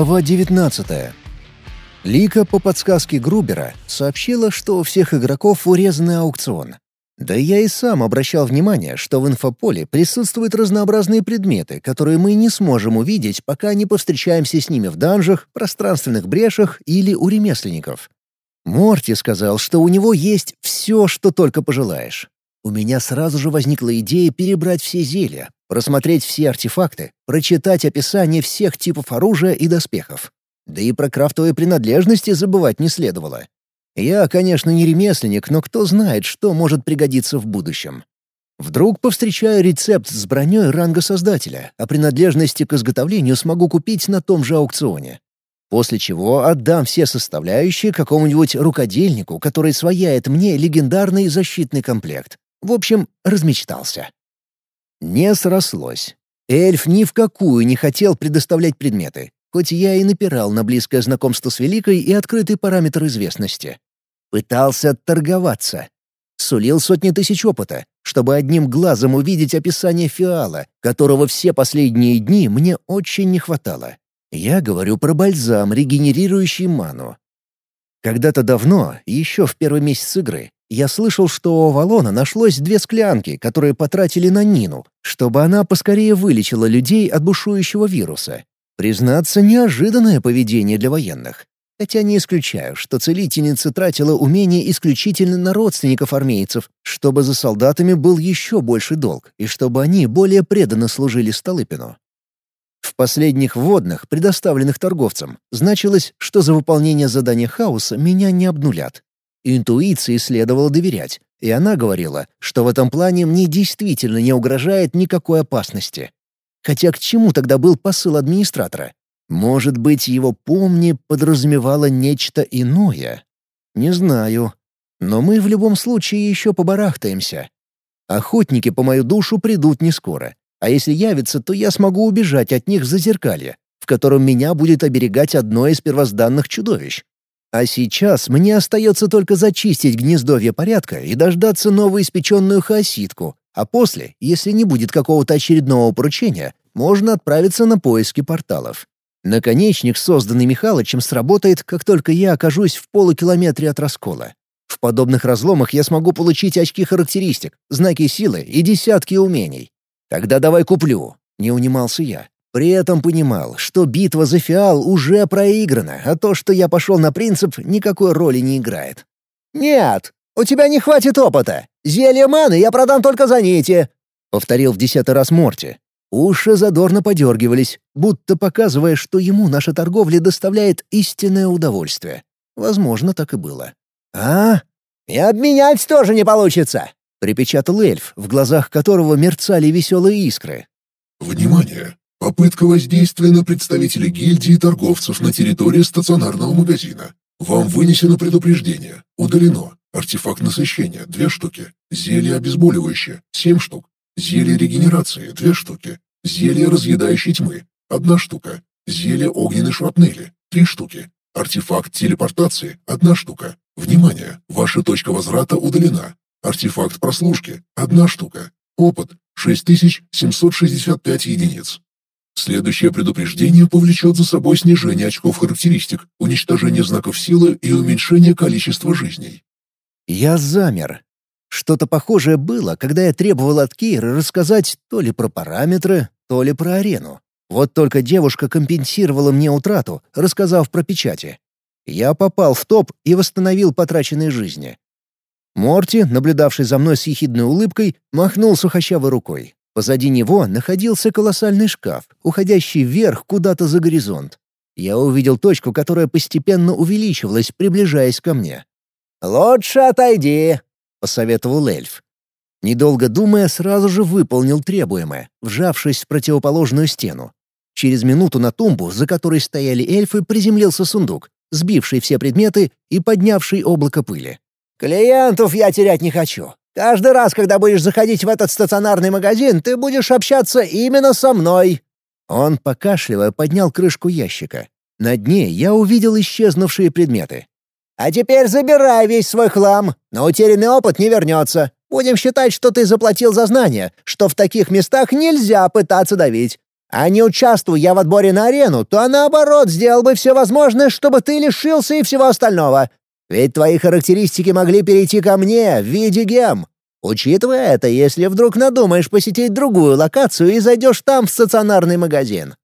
Глава 19. Лика по подсказке Грубера сообщила, что у всех игроков урезанный аукцион. Да я и сам обращал внимание, что в инфополе присутствуют разнообразные предметы, которые мы не сможем увидеть, пока не повстречаемся с ними в данжах, пространственных брешах или у ремесленников. Морти сказал, что у него есть все, что только пожелаешь. У меня сразу же возникла идея перебрать все зелья, просмотреть все артефакты, прочитать описание всех типов оружия и доспехов. Да и про крафтовые принадлежности забывать не следовало. Я, конечно, не ремесленник, но кто знает, что может пригодиться в будущем. Вдруг повстречаю рецепт с броней ранга создателя, а принадлежности к изготовлению смогу купить на том же аукционе. После чего отдам все составляющие какому-нибудь рукодельнику, который свояет мне легендарный защитный комплект. В общем, размечтался. Не срослось. Эльф ни в какую не хотел предоставлять предметы, хоть я и напирал на близкое знакомство с Великой и открытый параметр известности. Пытался торговаться. Сулил сотни тысяч опыта, чтобы одним глазом увидеть описание фиала, которого все последние дни мне очень не хватало. Я говорю про бальзам, регенерирующий ману. Когда-то давно, еще в первый месяц игры, я слышал, что у Авалона нашлось две склянки, которые потратили на Нину, чтобы она поскорее вылечила людей от бушующего вируса. Признаться, неожиданное поведение для военных. Хотя не исключаю, что целительница тратила умение исключительно на родственников армейцев, чтобы за солдатами был еще больше долг, и чтобы они более преданно служили Столыпину. В последних вводных, предоставленных торговцам, значилось, что за выполнение задания хаоса меня не обнулят, Интуиции следовало доверять, и она говорила, что в этом плане мне действительно не угрожает никакой опасности. Хотя к чему тогда был посыл администратора? Может быть, его «помни» подразумевало нечто иное? Не знаю. Но мы в любом случае еще побарахтаемся. Охотники по мою душу придут не скоро. А если явятся, то я смогу убежать от них в зазеркалье, в котором меня будет оберегать одно из первозданных чудовищ. А сейчас мне остается только зачистить гнездовье порядка и дождаться новоиспеченную хаоситку, а после, если не будет какого-то очередного поручения, можно отправиться на поиски порталов. Наконечник, созданный Михалычем, сработает, как только я окажусь в полукилометре от раскола. В подобных разломах я смогу получить очки характеристик, знаки силы и десятки умений. Тогда давай куплю, не унимался я. При этом понимал, что битва за фиал уже проиграна, а то, что я пошел на принцип, никакой роли не играет. «Нет, у тебя не хватит опыта. Зелье маны я продам только за нити», — повторил в десятый раз Морти. Уши задорно подергивались, будто показывая, что ему наша торговля доставляет истинное удовольствие. Возможно, так и было. «А? И обменять тоже не получится!» — припечатал эльф, в глазах которого мерцали веселые искры. «Внимание! Попытка воздействия на представителей гильдии торговцев на территории стационарного магазина. Вам вынесено предупреждение. Удалено. Артефакт насыщения – две штуки. Зелье обезболивающее – семь штук. Зелье регенерации – две штуки. Зелье разъедающей тьмы – одна штука. Зелье огненной шрапнели – три штуки. Артефакт телепортации – одна штука. Внимание! Ваша точка возврата удалена. Артефакт прослушки – одна штука. Опыт – 6765 единиц. Следующее предупреждение повлечет за собой снижение очков характеристик, уничтожение знаков силы и уменьшение количества жизней. Я замер. Что-то похожее было, когда я требовал от Кейры рассказать то ли про параметры, то ли про арену. Вот только девушка компенсировала мне утрату, рассказав про печати. Я попал в топ и восстановил потраченные жизни. Морти, наблюдавший за мной с ехидной улыбкой, махнул сухощавой рукой. Позади него находился колоссальный шкаф, уходящий вверх куда-то за горизонт. Я увидел точку, которая постепенно увеличивалась, приближаясь ко мне. «Лучше отойди», — посоветовал эльф. Недолго думая, сразу же выполнил требуемое, вжавшись в противоположную стену. Через минуту на тумбу, за которой стояли эльфы, приземлился сундук, сбивший все предметы и поднявший облако пыли. «Клиентов я терять не хочу. Каждый раз, когда будешь заходить в этот стационарный магазин, ты будешь общаться именно со мной». Он, покашливая, поднял крышку ящика. На дне я увидел исчезнувшие предметы. «А теперь забирай весь свой хлам, но утерянный опыт не вернется. Будем считать, что ты заплатил за знания, что в таких местах нельзя пытаться давить. А не участвуй я в отборе на арену, то наоборот сделал бы все возможное, чтобы ты лишился и всего остального. Ведь твои характеристики могли перейти ко мне в виде гем. Учитывая это, если вдруг надумаешь посетить другую локацию и зайдешь там в стационарный магазин.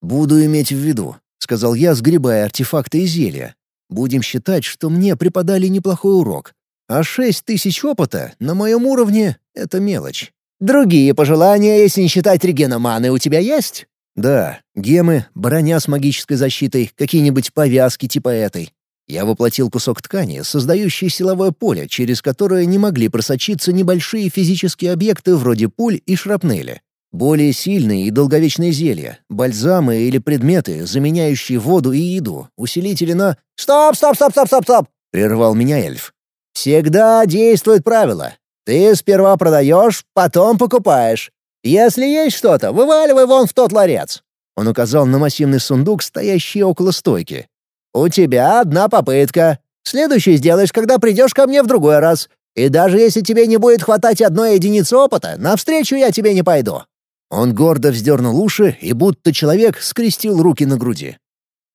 «Буду иметь в виду», — сказал я, сгребая артефакты и зелья. «Будем считать, что мне преподали неплохой урок. А шесть тысяч опыта на моем уровне — это мелочь». «Другие пожелания, если не считать регена маны, у тебя есть?» «Да, гемы, броня с магической защитой, какие-нибудь повязки типа этой. Я воплотил кусок ткани, создающий силовое поле, через которое не могли просочиться небольшие физические объекты вроде пуль и шрапнели. Более сильные и долговечные зелья, бальзамы или предметы, заменяющие воду и еду, усилители на... «Стоп, стоп, стоп, стоп, стоп, стоп!» — прервал меня эльф. «Всегда действует правило. Ты сперва продаешь, потом покупаешь. Если есть что-то, вываливай вон в тот ларец». Он указал на массивный сундук, стоящий около стойки. «У тебя одна попытка. Следующий сделаешь, когда придешь ко мне в другой раз. И даже если тебе не будет хватать одной единицы опыта, навстречу я тебе не пойду». Он гордо вздернул уши и будто человек скрестил руки на груди.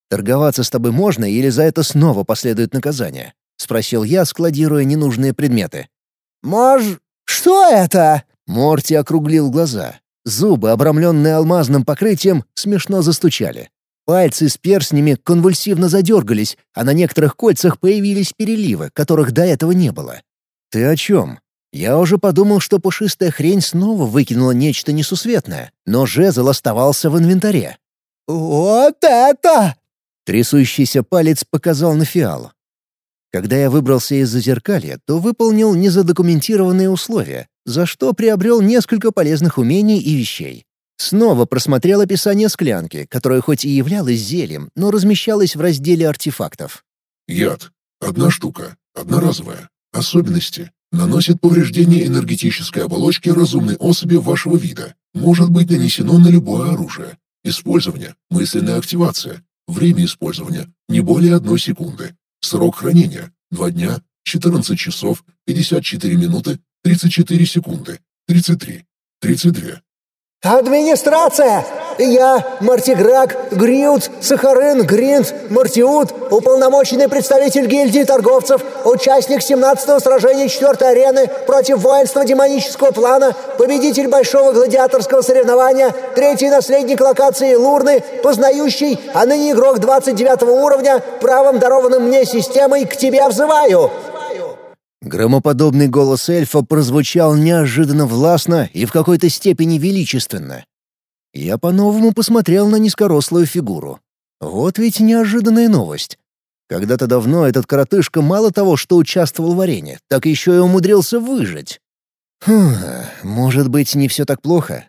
«Торговаться с тобой можно или за это снова последует наказание?» — спросил я, складируя ненужные предметы. «Мож... Что это?» Морти округлил глаза. Зубы, обрамленные алмазным покрытием, смешно застучали. Пальцы с перстнями конвульсивно задергались, а на некоторых кольцах появились переливы, которых до этого не было. «Ты о чем?» Я уже подумал, что пушистая хрень снова выкинула нечто несусветное, но жезл оставался в инвентаре. «Вот это!» Трясущийся палец показал на фиал. Когда я выбрался из зазеркалья, то выполнил незадокументированные условия, за что приобрел несколько полезных умений и вещей. Снова просмотрел описание склянки, которая хоть и являлась зельем, но размещалась в разделе артефактов. Яд. Одна штука. Одноразовая. Особенности. Наносит повреждение энергетической оболочки разумной особи вашего вида. Может быть нанесено на любое оружие. Использование. Мысленная активация. Время использования. Не более одной секунды. Срок хранения. 2 дня, 14 часов, 54 минуты, 34 секунды, 33, 32. «Администрация! Я, Мартиграк, Гриут, Сахарин, Гринт, Мартиут, уполномоченный представитель гильдии торговцев, участник 17-го сражения 4 арены против воинства демонического плана, победитель большого гладиаторского соревнования, третий наследник локации Лурны, познающий, а ныне игрок 29 уровня, правом дарованным мне системой, к тебе взываю!» Громоподобный голос эльфа прозвучал неожиданно властно и в какой-то степени величественно. Я по-новому посмотрел на низкорослую фигуру. Вот ведь неожиданная новость. Когда-то давно этот коротышка мало того, что участвовал в арене, так еще и умудрился выжить. Хм, может быть, не все так плохо.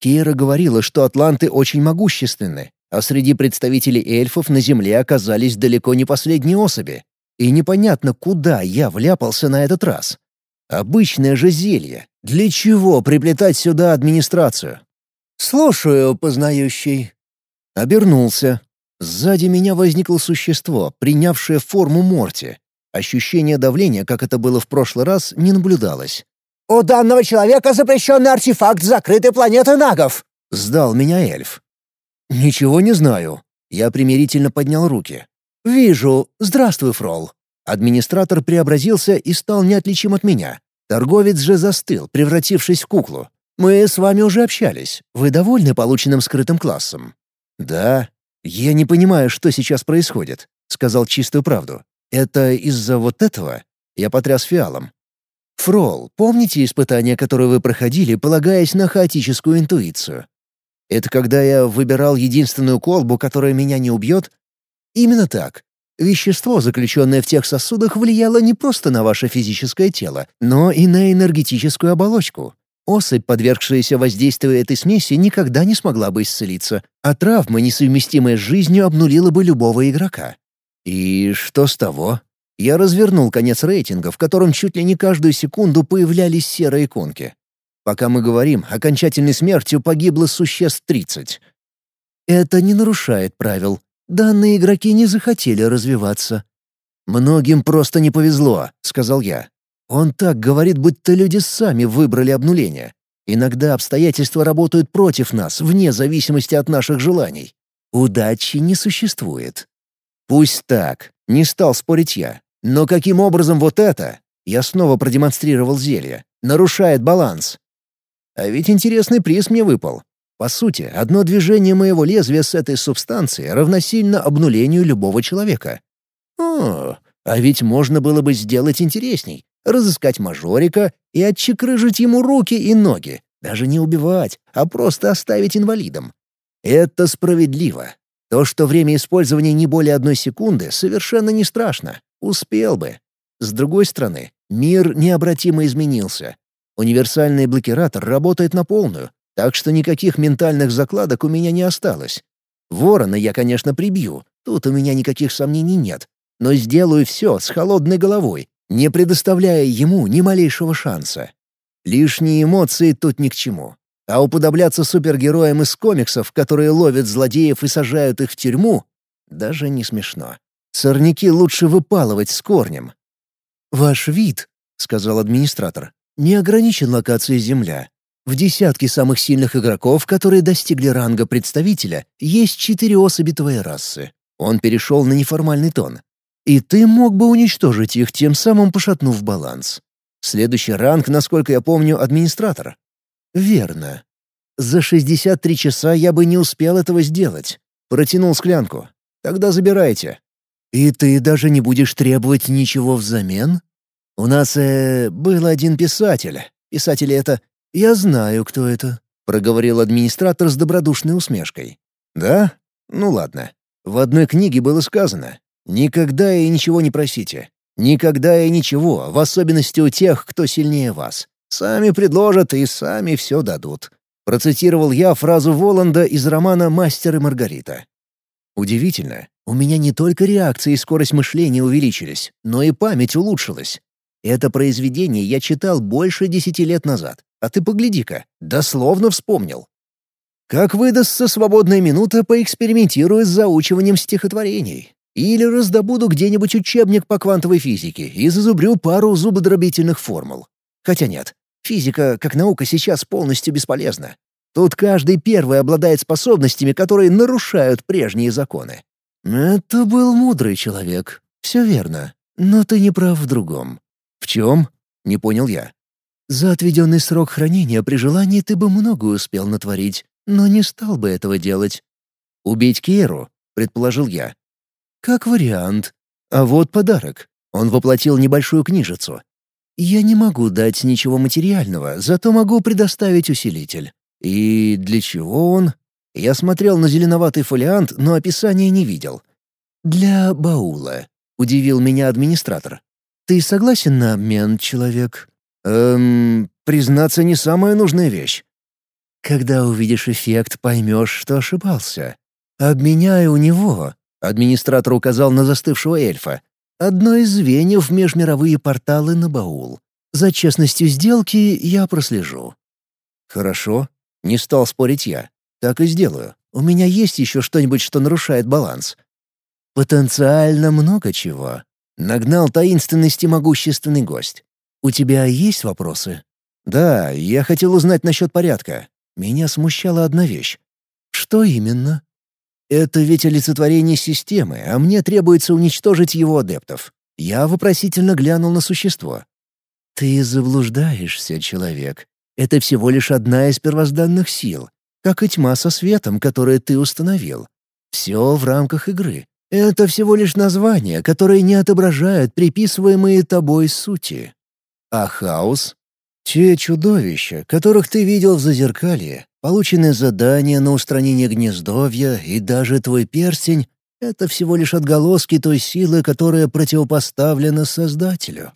Кира говорила, что атланты очень могущественны, а среди представителей эльфов на Земле оказались далеко не последние особи. И непонятно, куда я вляпался на этот раз. Обычное же зелье. Для чего приплетать сюда администрацию? «Слушаю, познающий». Обернулся. Сзади меня возникло существо, принявшее форму Морти. Ощущение давления, как это было в прошлый раз, не наблюдалось. «У данного человека запрещенный артефакт закрытой планеты Нагов!» — сдал меня эльф. «Ничего не знаю». Я примирительно поднял руки. «Вижу. Здравствуй, Фрол». Администратор преобразился и стал неотличим от меня. Торговец же застыл, превратившись в куклу. «Мы с вами уже общались. Вы довольны полученным скрытым классом?» «Да. Я не понимаю, что сейчас происходит», — сказал чистую правду. «Это из-за вот этого?» Я потряс фиалом. «Фрол, помните испытания, которые вы проходили, полагаясь на хаотическую интуицию? Это когда я выбирал единственную колбу, которая меня не убьет, Именно так. Вещество, заключенное в тех сосудах, влияло не просто на ваше физическое тело, но и на энергетическую оболочку. Особь, подвергшаяся воздействию этой смеси, никогда не смогла бы исцелиться, а травма, несовместимая с жизнью, обнулила бы любого игрока. И что с того? Я развернул конец рейтинга, в котором чуть ли не каждую секунду появлялись серые иконки. Пока мы говорим, окончательной смертью погибло существ 30. Это не нарушает правил, Данные игроки не захотели развиваться. «Многим просто не повезло», — сказал я. «Он так говорит, будто люди сами выбрали обнуление. Иногда обстоятельства работают против нас, вне зависимости от наших желаний. Удачи не существует. Пусть так, не стал спорить я. Но каким образом вот это, я снова продемонстрировал зелье, нарушает баланс? А ведь интересный приз мне выпал. По сути, одно движение моего лезвия с этой субстанции равносильно обнулению любого человека. О, а ведь можно было бы сделать интересней. Разыскать мажорика и отчекрыжить ему руки и ноги. Даже не убивать, а просто оставить инвалидом. Это справедливо. То, что время использования не более одной секунды, совершенно не страшно. Успел бы. С другой стороны, мир необратимо изменился. Универсальный блокиратор работает на полную, так что никаких ментальных закладок у меня не осталось. Ворона я, конечно, прибью, тут у меня никаких сомнений нет, но сделаю все с холодной головой, не предоставляя ему ни малейшего шанса. Лишние эмоции тут ни к чему. А уподобляться супергероям из комиксов, которые ловят злодеев и сажают их в тюрьму, даже не смешно. Сорняки лучше выпалывать с корнем. «Ваш вид», — сказал администратор, — «не ограничен локацией Земля. В десятке самых сильных игроков, которые достигли ранга представителя, есть четыре особи твоей расы. Он перешел на неформальный тон. И ты мог бы уничтожить их, тем самым пошатнув баланс. Следующий ранг, насколько я помню, администратор. Верно. За 63 часа я бы не успел этого сделать. Протянул склянку. Тогда забирайте. И ты даже не будешь требовать ничего взамен? У нас, э, был один писатель. Писатель это «Я знаю, кто это», — проговорил администратор с добродушной усмешкой. «Да? Ну ладно. В одной книге было сказано «Никогда и ничего не просите. Никогда и ничего, в особенности у тех, кто сильнее вас. Сами предложат и сами все дадут». Процитировал я фразу Воланда из романа «Мастер и Маргарита». Удивительно, у меня не только реакция и скорость мышления увеличились, но и память улучшилась. Это произведение я читал больше десяти лет назад, а ты погляди-ка, дословно вспомнил. Как выдастся свободная минута, поэкспериментирую с заучиванием стихотворений. Или раздобуду где-нибудь учебник по квантовой физике и зазубрю пару зубодробительных формул. Хотя нет, физика как наука сейчас полностью бесполезна. Тут каждый первый обладает способностями, которые нарушают прежние законы. Это был мудрый человек. Все верно. Но ты не прав в другом. В чем? Не понял я. За отведенный срок хранения при желании ты бы многое успел натворить, но не стал бы этого делать. «Убить Кейру?» — предположил я. «Как вариант. А вот подарок. Он воплотил небольшую книжицу. Я не могу дать ничего материального, зато могу предоставить усилитель. И для чего он?» Я смотрел на зеленоватый фолиант, но описания не видел. «Для баула», — удивил меня администратор. «Ты согласен на обмен, человек?» Эм, признаться, не самая нужная вещь. Когда увидишь эффект, поймешь, что ошибался. Обменяй у него, администратор указал на застывшего эльфа, одно из звеньев межмировые порталы на баул. За честностью сделки я прослежу. Хорошо, не стал спорить я. Так и сделаю. У меня есть еще что-нибудь, что нарушает баланс. Потенциально много чего. Нагнал таинственности могущественный гость. «У тебя есть вопросы?» «Да, я хотел узнать насчет порядка. Меня смущала одна вещь». «Что именно?» «Это ведь олицетворение системы, а мне требуется уничтожить его адептов». Я вопросительно глянул на существо. «Ты заблуждаешься, человек. Это всего лишь одна из первозданных сил, как и тьма со светом, которое ты установил. Все в рамках игры. Это всего лишь названия, которые не отображают приписываемые тобой сути. А хаос? Те чудовища, которых ты видел в зазеркалье, полученные задания на устранение гнездовья и даже твой перстень — это всего лишь отголоски той силы, которая противопоставлена Создателю.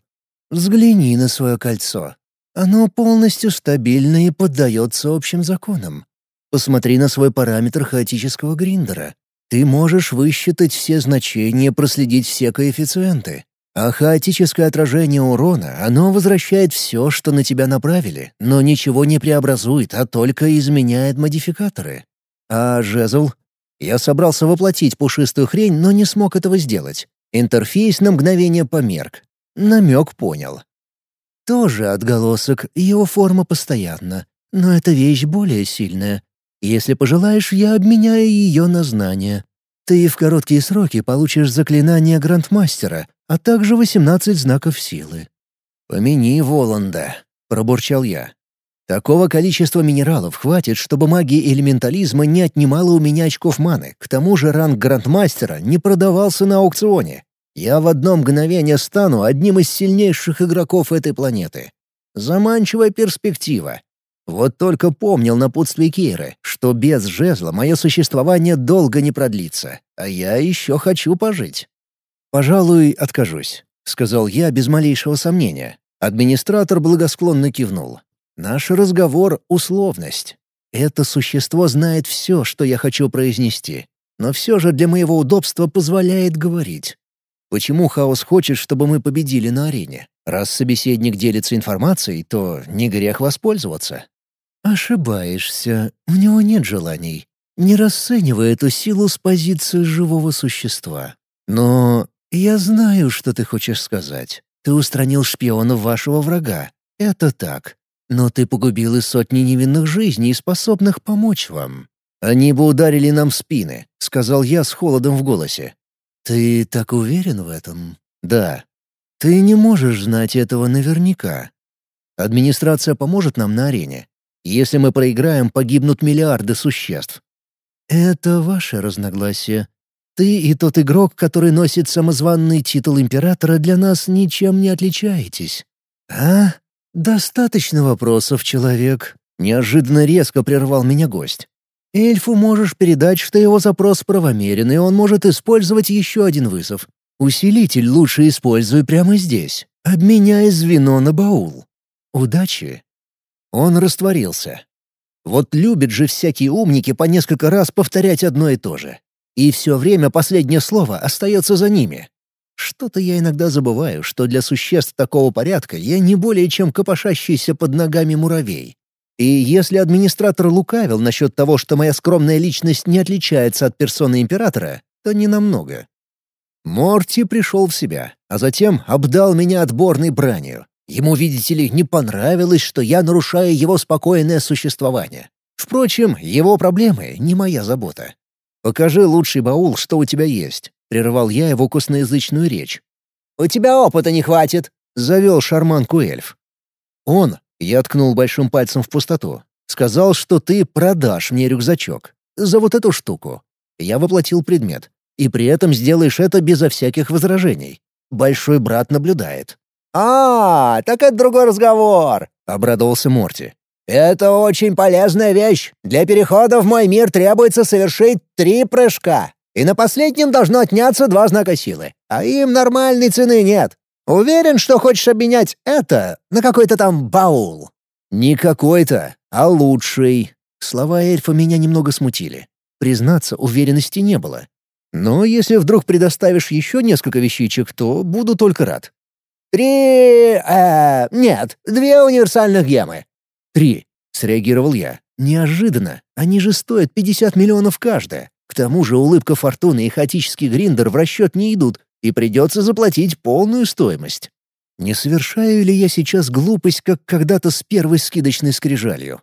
Взгляни на свое кольцо. Оно полностью стабильно и поддается общим законам. Посмотри на свой параметр хаотического гриндера. Ты можешь высчитать все значения, проследить все коэффициенты. А хаотическое отражение урона, оно возвращает все, что на тебя направили, но ничего не преобразует, а только изменяет модификаторы. А жезл? Я собрался воплотить пушистую хрень, но не смог этого сделать. Интерфейс на мгновение померк. Намек понял. Тоже отголосок, его форма постоянна. но эта вещь более сильная. Если пожелаешь, я обменяю ее на знания. Ты в короткие сроки получишь заклинание Грандмастера, а также 18 знаков силы». «Помяни Воланда», — пробурчал я. «Такого количества минералов хватит, чтобы магия элементализма не отнимала у меня очков маны. К тому же ранг Грандмастера не продавался на аукционе. Я в одно мгновение стану одним из сильнейших игроков этой планеты. Заманчивая перспектива. Вот только помнил напутствие Кейры, что без жезла мое существование долго не продлится, а я еще хочу пожить. «Пожалуй, откажусь», — сказал я без малейшего сомнения. Администратор благосклонно кивнул. «Наш разговор — условность. Это существо знает все, что я хочу произнести, но все же для моего удобства позволяет говорить. Почему Хаос хочет, чтобы мы победили на арене? Раз собеседник делится информацией, то не грех воспользоваться. «Ошибаешься. У него нет желаний. Не расценивай эту силу с позиции живого существа. Но я знаю, что ты хочешь сказать. Ты устранил шпионов вашего врага. Это так. Но ты погубил и сотни невинных жизней, способных помочь вам. Они бы ударили нам в спины», — сказал я с холодом в голосе. «Ты так уверен в этом?» «Да». «Ты не можешь знать этого наверняка. Администрация поможет нам на арене. Если мы проиграем, погибнут миллиарды существ. Это ваше разногласие. Ты и тот игрок, который носит самозванный титул императора, для нас ничем не отличаетесь. А? Достаточно вопросов, человек. Неожиданно резко прервал меня гость. Эльфу можешь передать, что его запрос правомерен, и он может использовать еще один вызов. Усилитель лучше используй прямо здесь. Обменяй звено на баул. Удачи. Он растворился. Вот любят же всякие умники по несколько раз повторять одно и то же. И все время последнее слово остается за ними. Что-то я иногда забываю, что для существ такого порядка я не более чем копошащийся под ногами муравей. И если администратор лукавил насчет того, что моя скромная личность не отличается от персоны императора, то не намного. Морти пришел в себя, а затем обдал меня отборной бранью. Ему, видите ли, не понравилось, что я нарушаю его спокойное существование. Впрочем, его проблемы — не моя забота. «Покажи лучший баул, что у тебя есть», — прервал я его косноязычную речь. «У тебя опыта не хватит», — завел шарманку эльф. «Он», — я ткнул большим пальцем в пустоту, — «сказал, что ты продашь мне рюкзачок. За вот эту штуку». Я воплотил предмет. И при этом сделаешь это безо всяких возражений. Большой брат наблюдает. «А, так это другой разговор», — обрадовался Морти. «Это очень полезная вещь. Для перехода в мой мир требуется совершить три прыжка. И на последнем должно отняться два знака силы. А им нормальной цены нет. Уверен, что хочешь обменять это на какой-то там баул?» «Не какой-то, а лучший». Слова эльфа меня немного смутили. Признаться, уверенности не было. Но если вдруг предоставишь еще несколько вещичек, то буду только рад. «Три... Э, нет, две универсальных гемы». «Три», — среагировал я. «Неожиданно. Они же стоят 50 миллионов каждая. К тому же улыбка Фортуны и хаотический гриндер в расчет не идут, и придется заплатить полную стоимость. Не совершаю ли я сейчас глупость, как когда-то с первой скидочной скрижалью?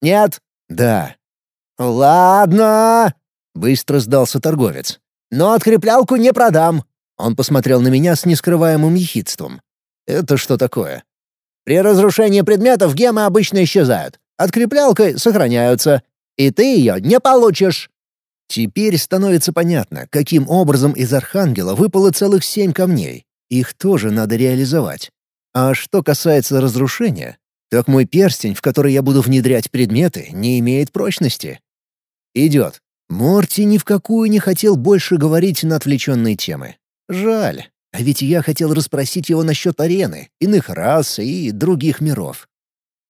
Нет. Да. Ладно. Быстро сдался торговец. Но откреплялку не продам. Он посмотрел на меня с нескрываемым ехидством. Это что такое? При разрушении предметов гемы обычно исчезают. Откреплялкой сохраняются. И ты ее не получишь. Теперь становится понятно, каким образом из Архангела выпало целых семь камней. Их тоже надо реализовать. А что касается разрушения, так мой перстень, в который я буду внедрять предметы, не имеет прочности. Идет. Морти ни в какую не хотел больше говорить на отвлеченные темы. Жаль. А ведь я хотел расспросить его насчет арены, иных рас и других миров.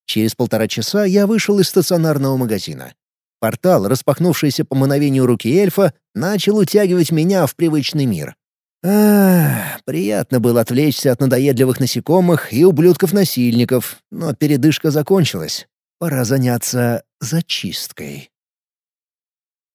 Через полтора часа я вышел из стационарного магазина. Портал, распахнувшийся по мановению руки эльфа, начал утягивать меня в привычный мир. Ах, приятно было отвлечься от надоедливых насекомых и ублюдков-насильников, но передышка закончилась. Пора заняться зачисткой.